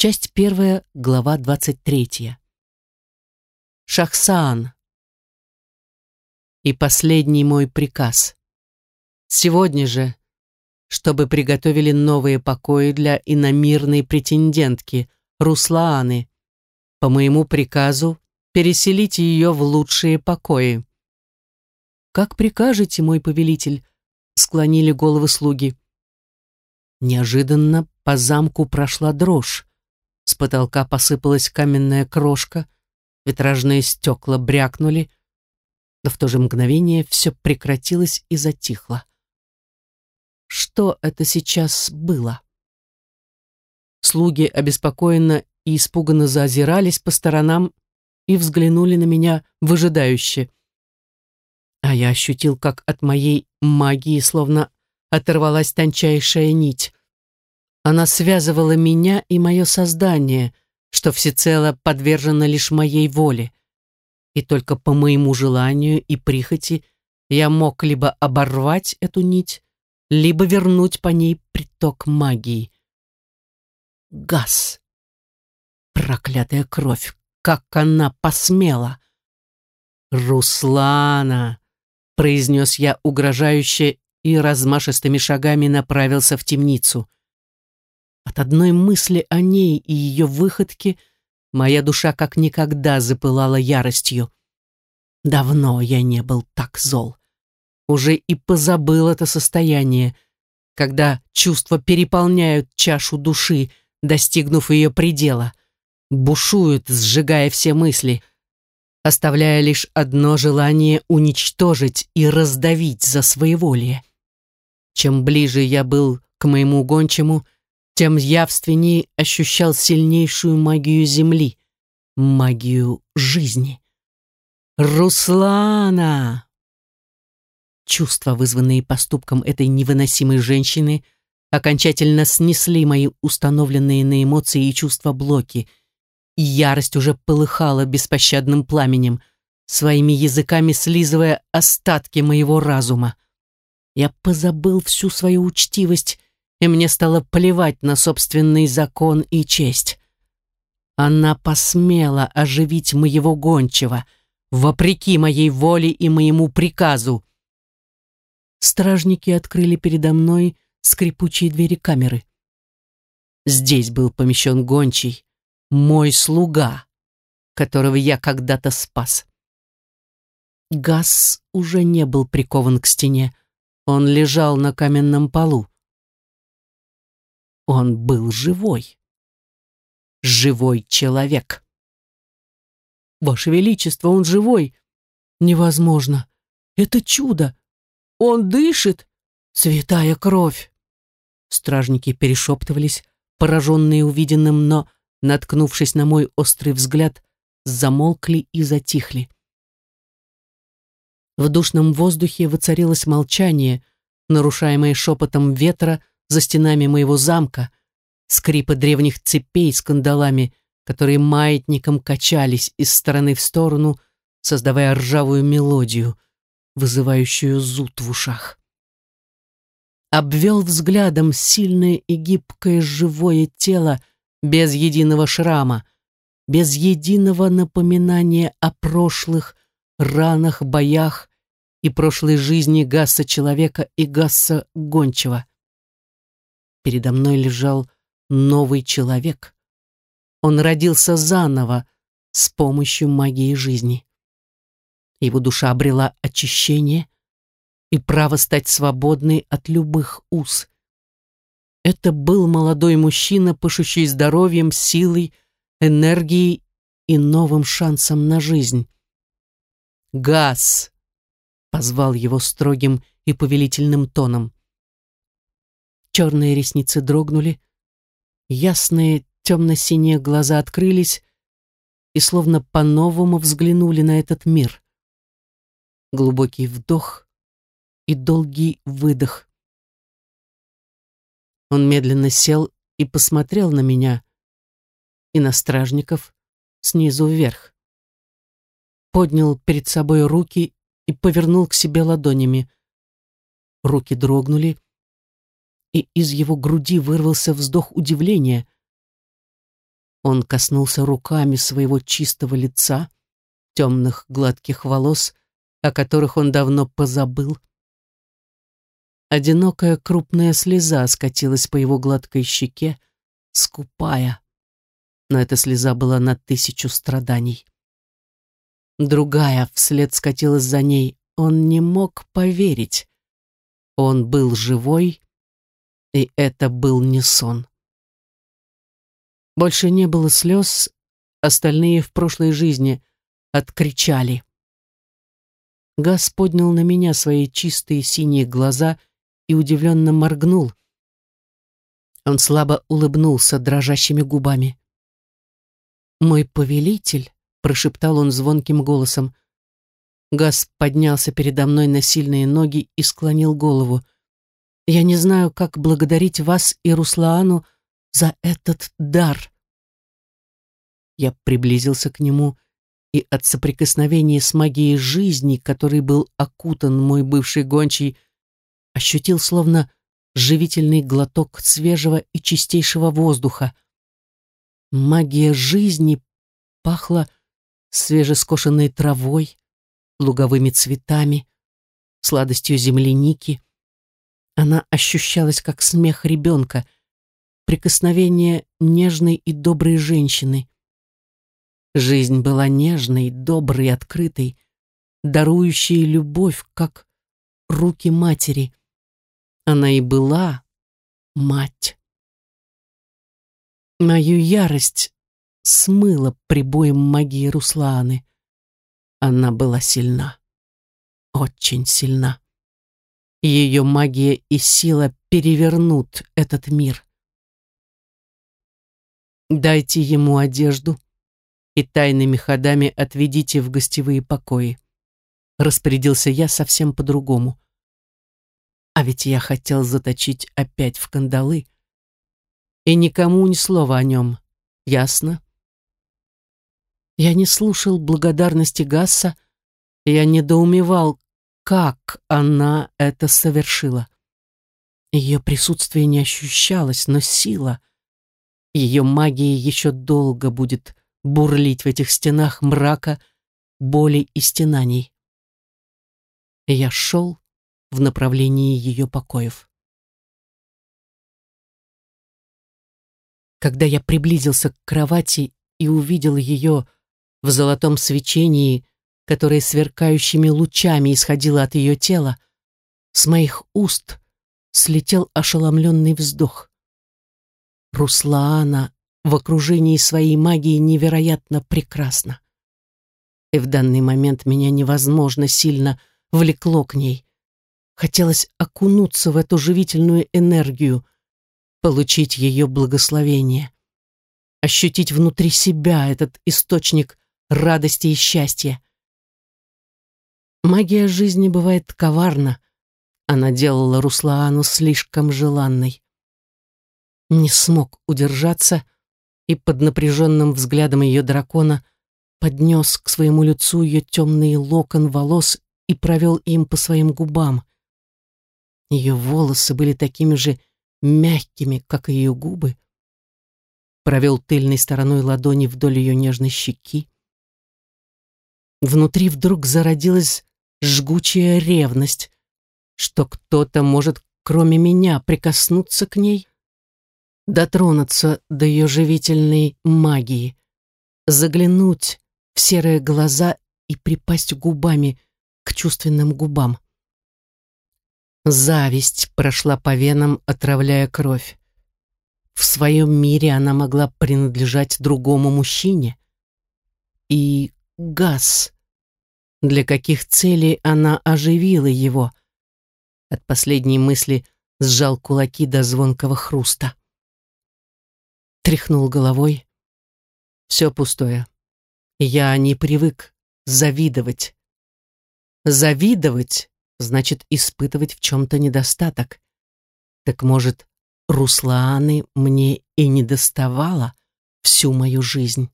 Часть первая, глава двадцать третья. Шахсан. И последний мой приказ. Сегодня же, чтобы приготовили новые покои для иномирной претендентки Руслааны, по моему приказу переселите ее в лучшие покои. «Как прикажете, мой повелитель?» — склонили головы слуги. Неожиданно по замку прошла дрожь. Потолка посыпалась каменная крошка, витражные стекла брякнули, но в то же мгновение все прекратилось и затихло. Что это сейчас было? Слуги обеспокоенно и испуганно заозирались по сторонам и взглянули на меня выжидающе. А я ощутил, как от моей магии словно оторвалась тончайшая нить. Она связывала меня и мое создание, что всецело подвержено лишь моей воле. И только по моему желанию и прихоти я мог либо оборвать эту нить, либо вернуть по ней приток магии. Газ. Проклятая кровь. Как она посмела! «Руслана!» — произнес я угрожающе и размашистыми шагами направился в темницу. От одной мысли о ней и ее выходке моя душа как никогда запылала яростью. Давно я не был так зол. Уже и позабыл это состояние, когда чувства переполняют чашу души, достигнув ее предела, бушуют, сжигая все мысли, оставляя лишь одно желание уничтожить и раздавить за своеволие. Чем ближе я был к моему гончему, тем явственнее ощущал сильнейшую магию Земли, магию жизни. «Руслана!» Чувства, вызванные поступком этой невыносимой женщины, окончательно снесли мои установленные на эмоции и чувства блоки, и ярость уже полыхала беспощадным пламенем, своими языками слизывая остатки моего разума. Я позабыл всю свою учтивость, и мне стало плевать на собственный закон и честь. Она посмела оживить моего гончего, вопреки моей воле и моему приказу, стражники открыли передо мной скрипучие двери камеры. Здесь был помещен гончий, мой слуга, которого я когда-то спас. Газ уже не был прикован к стене, он лежал на каменном полу. Он был живой. Живой человек. Ваше Величество, он живой. Невозможно. Это чудо. Он дышит! Святая кровь!» Стражники перешептывались, пораженные увиденным, но, наткнувшись на мой острый взгляд, замолкли и затихли. В душном воздухе воцарилось молчание, нарушаемое шепотом ветра за стенами моего замка, скрипа древних цепей с кандалами, которые маятником качались из стороны в сторону, создавая ржавую мелодию — вызывающую зуд в ушах. Обвел взглядом сильное и гибкое живое тело без единого шрама, без единого напоминания о прошлых ранах, боях и прошлой жизни Гасса человека и Гасса гончего. Передо мной лежал новый человек. Он родился заново с помощью магии жизни. Его душа обрела очищение и право стать свободной от любых уз. Это был молодой мужчина, пышущий здоровьем, силой, энергией и новым шансом на жизнь. «Газ!» — позвал его строгим и повелительным тоном. Черные ресницы дрогнули, ясные темно-синие глаза открылись и словно по-новому взглянули на этот мир глубокий вдох и долгий выдох. Он медленно сел и посмотрел на меня и на стражников снизу вверх. Поднял перед собой руки и повернул к себе ладонями. Руки дрогнули, и из его груди вырвался вздох удивления. Он коснулся руками своего чистого лица, темных гладких волос, о которых он давно позабыл. Одинокая крупная слеза скатилась по его гладкой щеке, скупая. Но эта слеза была на тысячу страданий. Другая вслед скатилась за ней. Он не мог поверить. Он был живой, и это был не сон. Больше не было слез, остальные в прошлой жизни откричали. Газ поднял на меня свои чистые синие глаза и удивленно моргнул. Он слабо улыбнулся дрожащими губами. «Мой повелитель», — прошептал он звонким голосом. Газ поднялся передо мной на сильные ноги и склонил голову. «Я не знаю, как благодарить вас и Руслаану за этот дар». Я приблизился к нему и от соприкосновения с магией жизни, которой был окутан мой бывший гончий, ощутил словно живительный глоток свежего и чистейшего воздуха. Магия жизни пахла свежескошенной травой, луговыми цветами, сладостью земляники. Она ощущалась как смех ребенка, прикосновение нежной и доброй женщины. Жизнь была нежной, доброй, открытой, дарующей любовь, как руки матери. Она и была мать. Мою ярость смыла прибоем магии Русланы. Она была сильна, очень сильна. Ее магия и сила перевернут этот мир. Дайте ему одежду, и тайными ходами отведите в гостевые покои. Распорядился я совсем по-другому. А ведь я хотел заточить опять в кандалы. И никому ни слова о нем. Ясно? Я не слушал благодарности Гасса, я недоумевал, как она это совершила. Ее присутствие не ощущалось, но сила, ее магия еще долго будет бурлить в этих стенах мрака, боли и стенаний. Я шел в направлении ее покоев. Когда я приблизился к кровати и увидел ее в золотом свечении, которое сверкающими лучами исходило от ее тела, с моих уст слетел ошеломленный вздох. Руслаана в окружении своей магии невероятно прекрасно. И в данный момент меня невозможно сильно влекло к ней. Хотелось окунуться в эту живительную энергию, получить ее благословение, ощутить внутри себя этот источник радости и счастья. Магия жизни бывает коварна. Она делала Руслаану слишком желанной. Не смог удержаться и под напряженным взглядом ее дракона поднес к своему лицу ее темный локон волос и провел им по своим губам. Ее волосы были такими же мягкими, как и ее губы. Провел тыльной стороной ладони вдоль ее нежной щеки. Внутри вдруг зародилась жгучая ревность, что кто-то может, кроме меня, прикоснуться к ней дотронуться до ее живительной магии, заглянуть в серые глаза и припасть губами к чувственным губам. Зависть прошла по венам, отравляя кровь. В своем мире она могла принадлежать другому мужчине. И газ. Для каких целей она оживила его? От последней мысли сжал кулаки до звонкого хруста тряхнул головой. Все пустое. Я не привык завидовать. Завидовать значит испытывать в чем-то недостаток. Так может, Русланы мне и не доставала всю мою жизнь?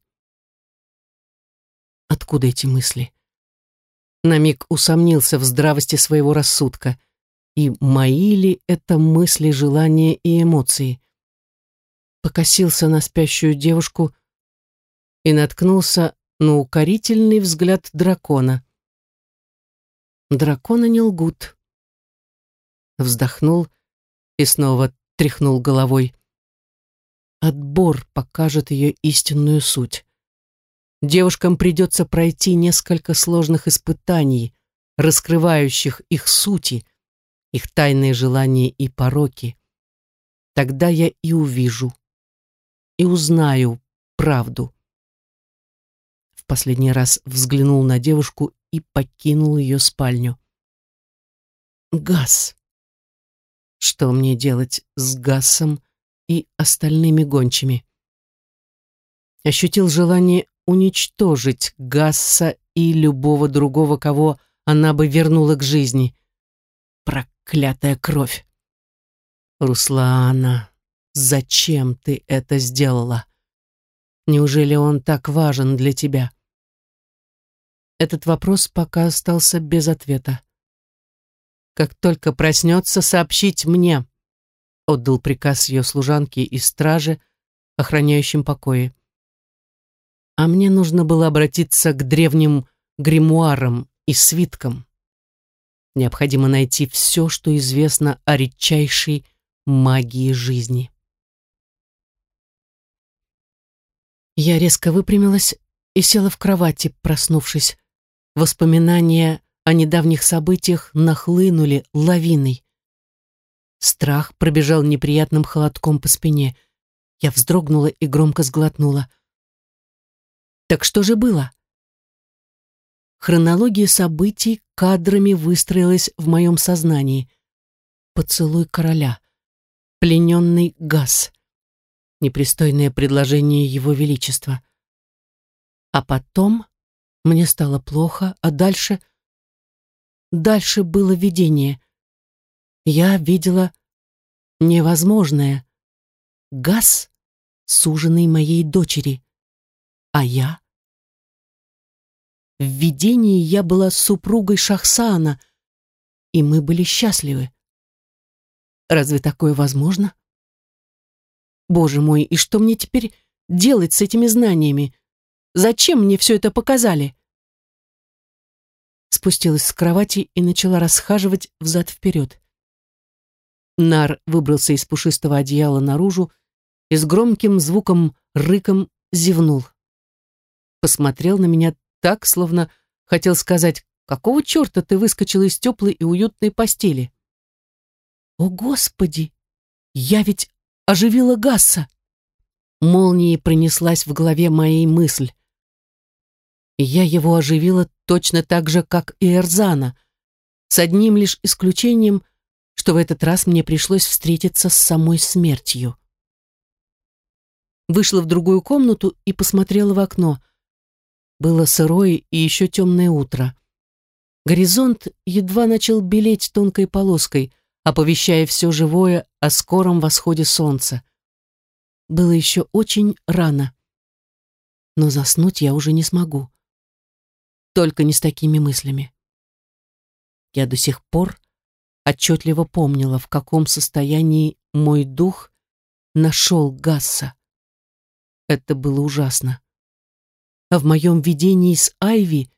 Откуда эти мысли? На миг усомнился в здравости своего рассудка. И мои ли это мысли, желания и эмоции? покосился на спящую девушку и наткнулся на укорительный взгляд дракона. Драконы не лгут. Вздохнул и снова тряхнул головой. Отбор покажет ее истинную суть. Девушкам придется пройти несколько сложных испытаний, раскрывающих их сути, их тайные желания и пороки. Тогда я и увижу, и узнаю правду. В последний раз взглянул на девушку и покинул ее спальню. Газ. Что мне делать с Гасом и остальными гончими? Ощутил желание уничтожить Гасса и любого другого, кого она бы вернула к жизни. Проклятая кровь! Руслана, зачем ты это сделала? Неужели он так важен для тебя? Этот вопрос пока остался без ответа. Как только проснется, сообщить мне, отдал приказ ее служанке и страже, охраняющим покои. А мне нужно было обратиться к древним гримуарам и свиткам. Необходимо найти все, что известно о редчайшей магии жизни. Я резко выпрямилась и села в кровати, проснувшись. Воспоминания о недавних событиях нахлынули лавиной. Страх пробежал неприятным холодком по спине. Я вздрогнула и громко сглотнула. Так что же было? Хронология событий кадрами выстроилась в моем сознании. Поцелуй короля. Плененный газ. Непристойное предложение его величества. А потом мне стало плохо, а дальше... Дальше было видение. Я видела невозможное. Газ, суженный моей дочери. А я в видении я была супругой Шахсана, и мы были счастливы. Разве такое возможно? Боже мой, и что мне теперь делать с этими знаниями? Зачем мне все это показали? Спустилась с кровати и начала расхаживать взад-вперед. Нар выбрался из пушистого одеяла наружу и с громким звуком рыком зевнул. Посмотрел на меня так, словно хотел сказать, какого черта ты выскочила из теплой и уютной постели? О, Господи! Я ведь оживила Гасса! Молнией пронеслась в голове моей мысль. Я его оживила точно так же, как и Эрзана, с одним лишь исключением, что в этот раз мне пришлось встретиться с самой смертью. Вышла в другую комнату и посмотрела в окно — было сырое и еще темное утро. Горизонт едва начал белеть тонкой полоской, оповещая все живое о скором восходе солнца. Было еще очень рано. Но заснуть я уже не смогу. Только не с такими мыслями. Я до сих пор отчетливо помнила, в каком состоянии мой дух нашел Гасса. Это было ужасно а в моем видении с Айви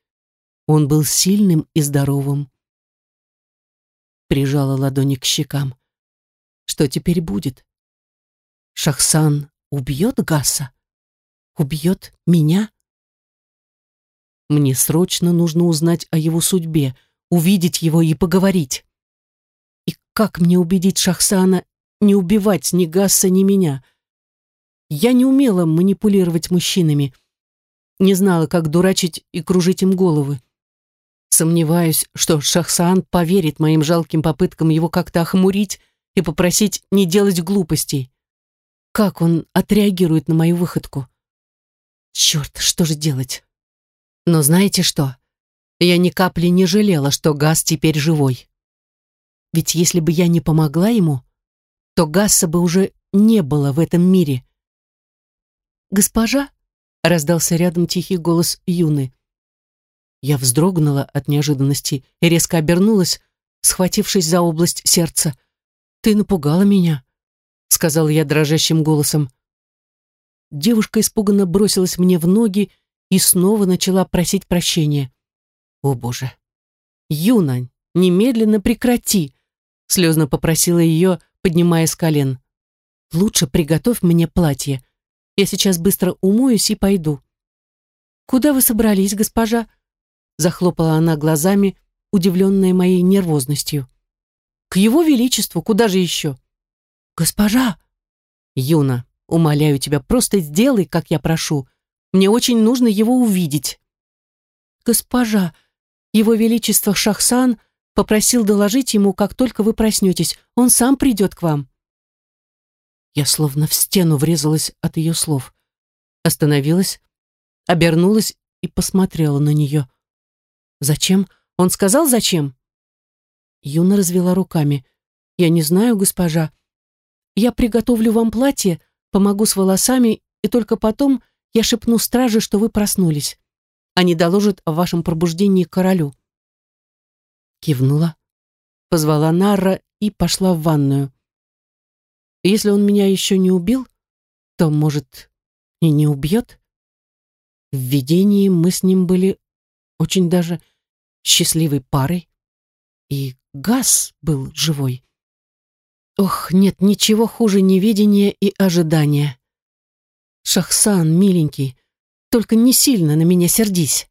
он был сильным и здоровым. Прижала ладони к щекам. Что теперь будет? Шахсан убьет Гаса? Убьет меня? Мне срочно нужно узнать о его судьбе, увидеть его и поговорить. И как мне убедить Шахсана не убивать ни Гасса, ни меня? Я не умела манипулировать мужчинами, — не знала, как дурачить и кружить им головы. Сомневаюсь, что Шахсан поверит моим жалким попыткам его как-то охмурить и попросить не делать глупостей. Как он отреагирует на мою выходку? Черт, что же делать? Но знаете что? Я ни капли не жалела, что Газ теперь живой. Ведь если бы я не помогла ему, то Гасса бы уже не было в этом мире. «Госпожа?» Раздался рядом тихий голос Юны. Я вздрогнула от неожиданности и резко обернулась, схватившись за область сердца. «Ты напугала меня», — сказал я дрожащим голосом. девушка испуганно бросилась мне в ноги и снова начала просить прощения. О боже! Юна, немедленно прекрати! Слезно попросила ее, поднимая с колен. Лучше приготовь мне платье. Я сейчас быстро умоюсь и пойду. Куда вы собрались, госпожа? Захлопала она глазами, удивленная моей нервозностью. К его величеству, куда же еще? Госпожа! Юна, умоляю тебя, просто сделай, как я прошу. Мне очень нужно его увидеть. Госпожа, его величество Шахсан попросил доложить ему, как только вы проснетесь. Он сам придет к вам. Я словно в стену врезалась от ее слов. Остановилась, обернулась и посмотрела на нее. «Зачем? Он сказал, зачем?» Юна развела руками. «Я не знаю, госпожа. Я приготовлю вам платье, помогу с волосами, и только потом я шепну страже, что вы проснулись. Они доложат о вашем пробуждении королю». Кивнула, позвала Нарра и пошла в ванную. Если он меня еще не убил, то, может, и не убьет? В видении мы с ним были очень даже счастливой парой, и Газ был живой. Ох, нет ничего хуже неведения и ожидания. Шахсан, миленький, только не сильно на меня сердись.